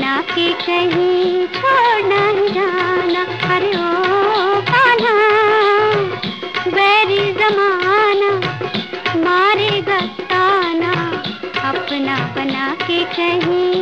बना के कहीं जाना। अरे ओ बैरी जमाना मारेगा ताना अपना बना के कहीं